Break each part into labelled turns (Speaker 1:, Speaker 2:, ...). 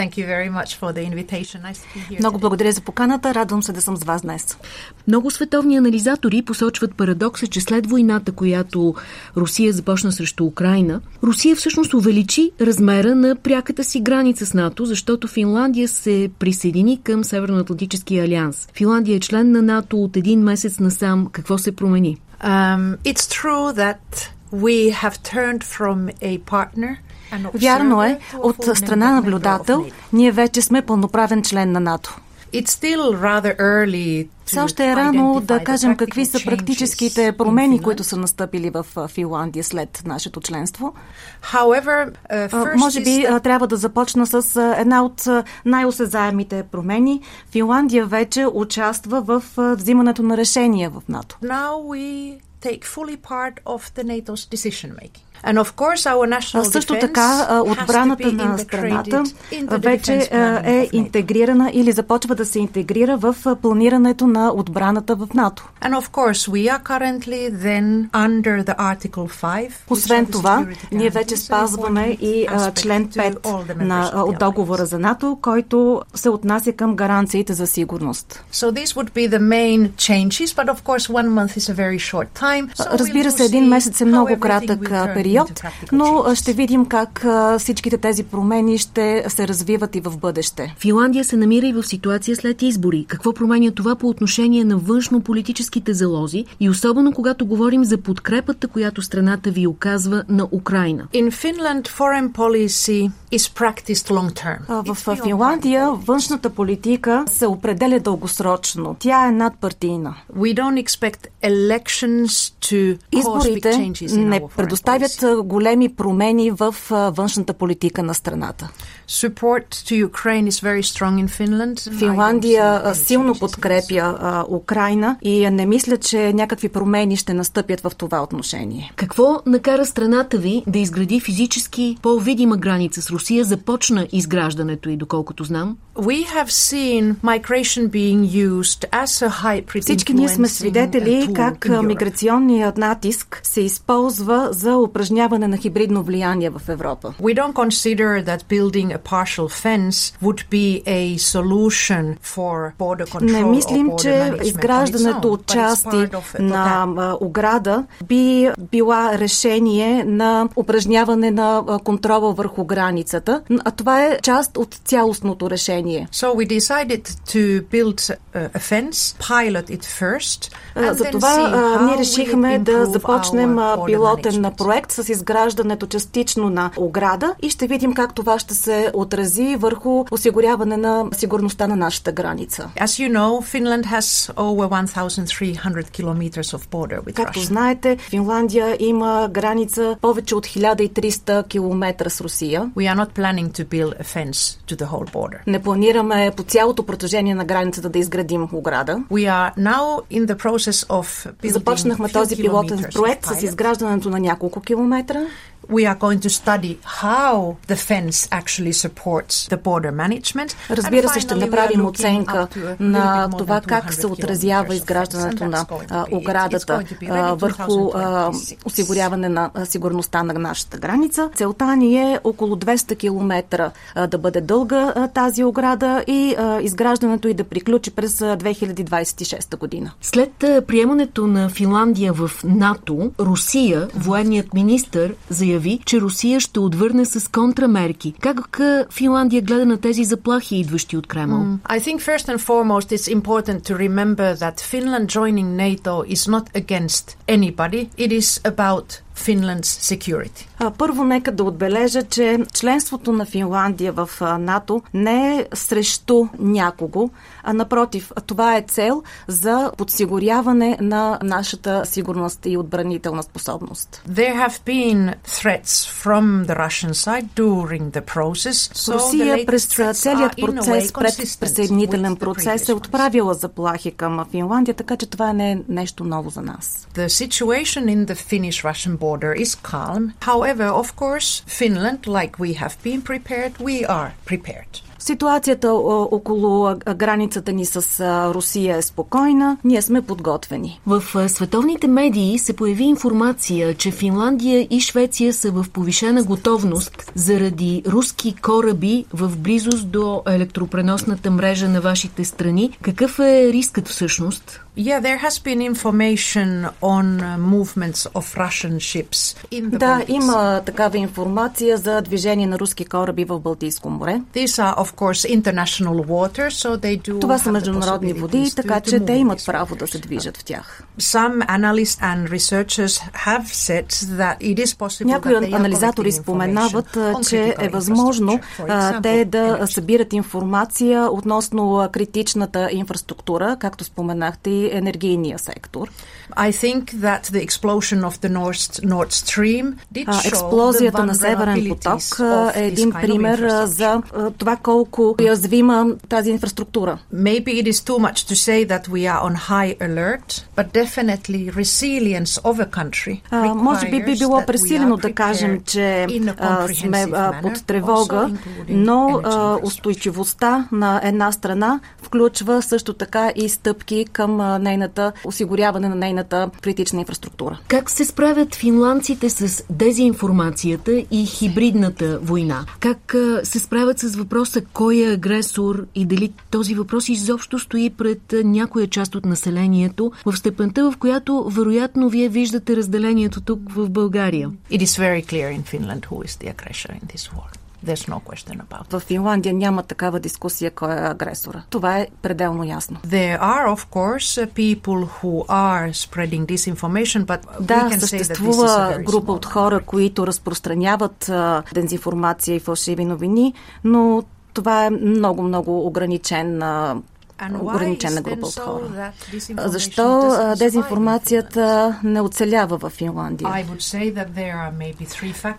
Speaker 1: Thank you very much for the invitation. Nice to be here
Speaker 2: Много благодаря за поканата. Радвам се да съм с вас днес.
Speaker 3: Много световни анализатори посочват парадокса, че след войната, която Русия започна срещу Украина, Русия всъщност увеличи размера на пряката си граница с НАТО, защото Финландия се присъедини към Северноатлантическия алианс. Финландия е член на НАТО от един месец насам. Какво се промени?
Speaker 1: Um, it's true that we have turned from a partner
Speaker 2: Вярно е, от страна наблюдател, ние вече сме пълноправен член на НАТО. Все още е рано да кажем какви са практическите промени, които са настъпили в Финландия след нашето членство. Uh, може би трябва да започна с една от най-осезаемите промени. Финландия вече участва в взимането на решения в НАТО.
Speaker 1: take fully part of the NATO's decision making. National
Speaker 2: Също така отбраната на страната вече е интегрирана или започва да се интегрира в планирането на отбраната в НАТО.
Speaker 1: And of course we are currently then under the Article 5.
Speaker 2: Освен това, ние вече спазваме и член 5 на от договора за НАТО, който се отнася към гаранциите за сигурност. Разбира се, един месец е много кратък период период, но ще видим как всичките тези промени ще се развиват и в бъдеще.
Speaker 3: Финландия се намира и в ситуация след избори. Какво променя това по отношение на външно-политическите залози и особено когато говорим за подкрепата, която страната ви оказва на Украина?
Speaker 1: In Finland, foreign policy is practiced long term.
Speaker 2: В Финландия външната политика се определя дългосрочно. Тя е надпартийна.
Speaker 1: We don't expect
Speaker 2: Изборите не предоставят големи промени в външната политика на страната. Финландия силно подкрепя Украина и не мисля, че някакви промени ще настъпят в това отношение.
Speaker 3: Какво накара страната ви да изгради физически по-видима граница с Русия? Започна изграждането и доколкото знам.
Speaker 2: Всички ние сме свидетели как миграционният натиск се използва за упражняване на хибридно влияние в Европа.
Speaker 1: We don't consider that building a partial fence would be a solution for border control
Speaker 2: Не мислим, че изграждането от части на ограда би била решение на упражняване на контрола върху границата, а това е част от цялостното решение.
Speaker 1: So we decided to build a fence, pilot it first,
Speaker 2: Затова ние решихме да започнем пилотен проект с изграждането частично на ограда и ще видим как това ще се отрази върху осигуряване на сигурността на нашата граница.
Speaker 1: As you know, Finland has over 1300 kilometers of border with
Speaker 2: Както знаете, Финландия има граница повече от 1300 км с Русия.
Speaker 1: We are not planning to build a fence to the whole border.
Speaker 2: Не планираме по цялото протежение на границата да изградим ограда.
Speaker 1: We are now in the process of
Speaker 2: Започнахме този пилотен проект с изграждането на няколко километра.
Speaker 1: We are going to study how the fence actually supports the border management.
Speaker 2: Разбира се, ще направим оценка на това как се отразява изграждането на оградата върху осигуряване на сигурността на нашата граница. Целта ни е около 200 км да бъде дълга тази ограда и изграждането и да приключи през 2026 година.
Speaker 3: След приемането на Финландия в НАТО, Русия, военният министр, заяви заяви, че Русия ще отвърне с контрамерки. Как Финландия гледа на тези заплахи, идващи от Кремъл? Mm.
Speaker 1: I think first and foremost it's important to remember that Finland joining NATO is not against anybody. It is about Finland's security.
Speaker 2: Първо нека да отбележа, че членството на Финландия в НАТО не е срещу някого, а напротив, това е цел за подсигуряване на нашата сигурност и отбранителна способност.
Speaker 1: There have been threats from the Russian side during the process.
Speaker 2: So Русия през целият процес, пред присъединителен процес е отправила заплахи към Финландия, така че това не е нещо ново за нас.
Speaker 1: The situation in the Finnish-Russian border border is calm. However, of course, Finland, like we have been prepared, we are prepared.
Speaker 2: Ситуацията около границата ни с Русия е спокойна. Ние сме подготвени.
Speaker 3: В световните медии се появи информация, че Финландия и Швеция са в повишена готовност заради руски кораби в близост до електропреносната мрежа на вашите страни. Какъв е рискът всъщност?
Speaker 1: Uh,
Speaker 2: Да, има такава информация за движение на руски кораби в Балтийско море.
Speaker 1: These are of
Speaker 2: Това са международни води, така че те имат право да се движат в тях. Някои анализатори споменават, че е възможно те да събират информация относно критичната инфраструктура, както споменахте и енергийния сектор. Експлозията на Северен поток е един пример за това колко уязвима тази инфраструктура.
Speaker 1: Maybe it is too much to say that we are on high alert, but definitely resilience of a country
Speaker 2: uh, може би би било пресилено да кажем, че сме под тревога, но устойчивостта на една страна включва също така и стъпки към нейната осигуряване на нейната критична инфраструктура.
Speaker 3: Как се справят финландците с дезинформацията и хибридната война? Как се справят с въпроса кой е агресор и дали този въпрос изобщо стои пред някоя част от населението в степента, в която вероятно вие виждате разделението тук в България?
Speaker 1: It is very clear in Finland who is the aggressor in this war. There's no question about.
Speaker 2: В Финландия няма такава дискусия кой е агресора. Това е пределно ясно.
Speaker 1: There are of course people who are spreading disinformation, but
Speaker 2: да, we can съществува say that this is група от хора, които разпространяват дезинформация и фалшиви новини, но това е много, много ограничен ограничена група от хора. Защо дезинформацията не оцелява в Финландия?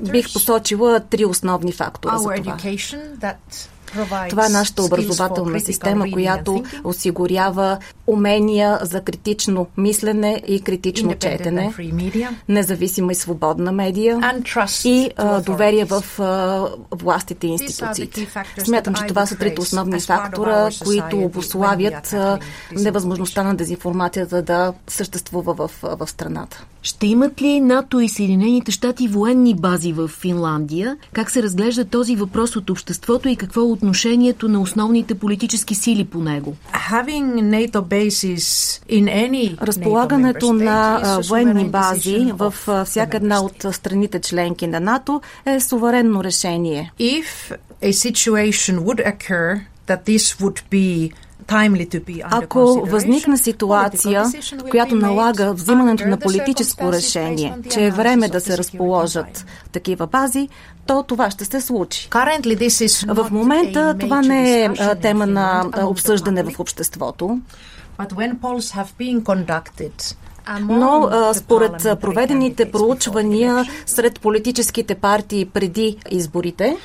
Speaker 2: Бих посочила три основни фактора за това. Това е нашата образователна система, която осигурява умения за критично мислене и критично четене, независима и свободна медия и а, доверие в а, властите и институциите. Смятам, че това са трите основни фактора, които обославят а, невъзможността на дезинформацията да съществува в, в страната.
Speaker 3: Ще имат ли НАТО и Съединените щати военни бази в Финландия? Как се разглежда този въпрос от обществото и какво е отношението на основните политически сили по него?
Speaker 2: Разполагането на военни бази в всяка една от страните членки на НАТО е суверенно решение.
Speaker 1: If a situation would occur that this would be
Speaker 2: ако възникне ситуация, която налага взимането на политическо решение, че е време да се разположат такива бази, то това ще се случи. В момента това не е тема на обсъждане в обществото. Но а, според проведените проучвания сред политическите партии преди изборите,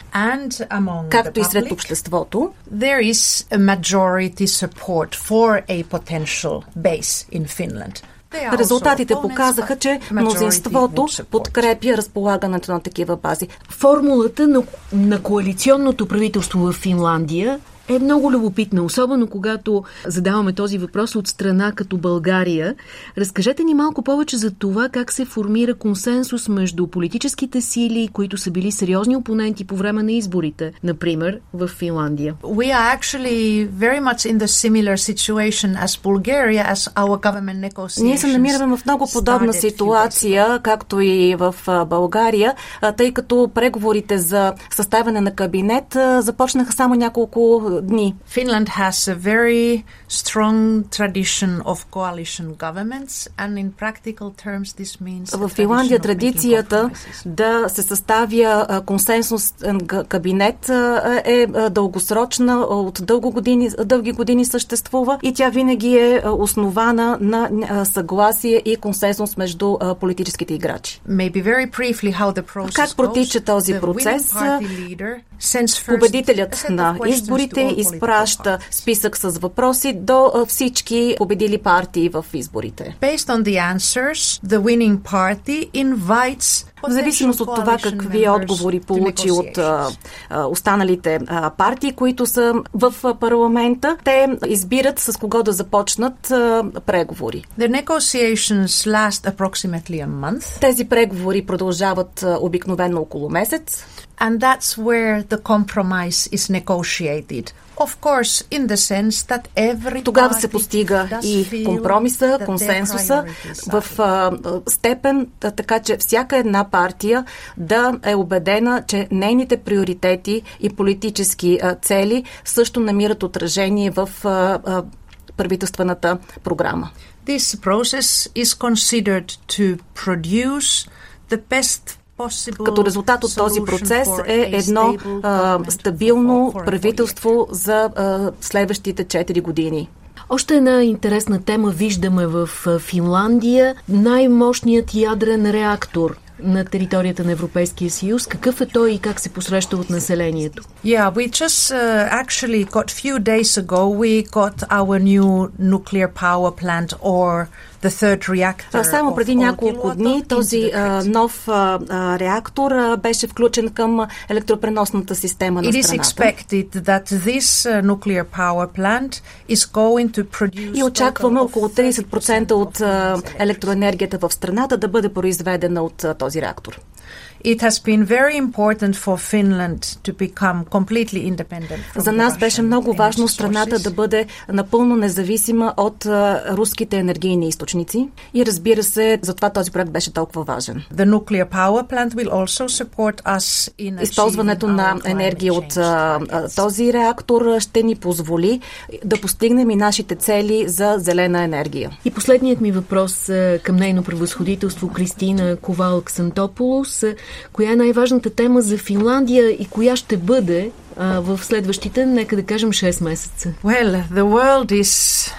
Speaker 2: както и сред обществото,
Speaker 1: there is a majority support for a potential base in Finland.
Speaker 2: Резултатите показаха, че мнозинството подкрепя разполагането на такива бази.
Speaker 3: Формулата на, на коалиционното правителство в Финландия е много любопитна, особено когато задаваме този въпрос от страна като България. Разкажете ни малко повече за това как се формира консенсус между политическите сили, които са били сериозни опоненти по време на изборите, например в Финландия.
Speaker 1: We are actually very much in the similar situation as Bulgaria as our government negotiations.
Speaker 2: Ние се намираме в много подобна ситуация, както и в България, тъй като преговорите за съставяне на кабинет започнаха само няколко дни.
Speaker 1: Finland has a very strong tradition of coalition governments and in practical terms this means
Speaker 2: В Финландия традицията да се съставя консенсус кабинет е дългосрочна, от дълго години, дълги години съществува и тя винаги е основана на съгласие и консенсус между политическите играчи. Как протича този процес? Победителят на изборите изпраща списък с въпроси до всички победили партии в изборите.
Speaker 1: Based on the answers, the winning party invites
Speaker 2: В зависимост от това какви отговори получи от останалите партии, които са в парламента, те избират с кого да започнат преговори. Тези преговори продължават обикновено около месец.
Speaker 1: And that's where the compromise is negotiated. Of course, in the sense that every
Speaker 2: Тогава се постига и компромиса, консенсуса в степен, така че всяка една партия да е убедена, че нейните приоритети и политически цели също намират отражение в правителствената програма.
Speaker 1: This process is considered to produce the best
Speaker 2: като резултат от този процес е едно а, стабилно правителство за а, следващите 4 години.
Speaker 3: Още една интересна тема виждаме в Финландия. Най-мощният ядрен реактор на територията на Европейския съюз. Какъв е той и как се посреща от населението?
Speaker 1: Yeah, we just uh, actually got few days ago we got our new nuclear power plant or.
Speaker 2: Само преди няколко дни този нов реактор беше включен към електропреносната система на страната.
Speaker 1: Produce
Speaker 2: И очакваме около 30% от електроенергията в страната да бъде произведена от този реактор.
Speaker 1: It has been very important for Finland to become completely independent
Speaker 2: За нас беше много важно страната да бъде напълно независима от руските енергийни източници и разбира се, затова този проект беше толкова важен.
Speaker 1: The nuclear power plant will also support us in
Speaker 2: Използването на енергия от този реактор ще ни позволи да постигнем и нашите цели за зелена енергия.
Speaker 3: И последният ми въпрос към нейно превъзходителство Кристина Ковал-Ксантополос коя е най-важната тема за Финландия и коя ще бъде а, в следващите, нека да кажем, 6 месеца?
Speaker 1: Well, the world is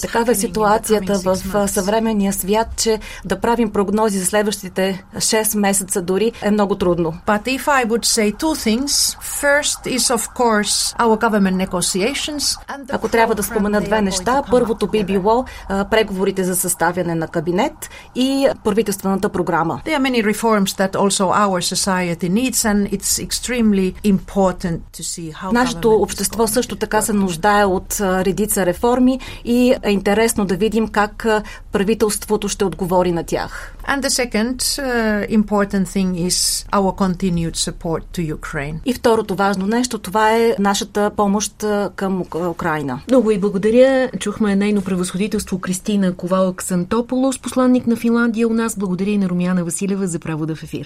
Speaker 2: Такава е ситуацията в съвременния свят, че да правим прогнози за следващите 6 месеца дори е много трудно.
Speaker 1: But if I would say two things, first is of course our government negotiations
Speaker 2: Ако трябва да спомена две неща, първото би било а, преговорите за съставяне на кабинет и правителствената програма.
Speaker 1: There are many reforms that also our society needs and it's extremely important to see how
Speaker 2: Нашето общество също така се нуждае от редица реформи и е интересно да видим как правителството ще отговори на тях.
Speaker 1: And the second uh, important thing is our continued support to Ukraine.
Speaker 2: И второто важно нещо, това е нашата помощ към Украина.
Speaker 3: Много и благодаря. Чухме нейно превъзходителство Кристина Ковал Ксантополос, посланник на Финландия у нас. Благодаря и на Румяна Василева за право да в ефир.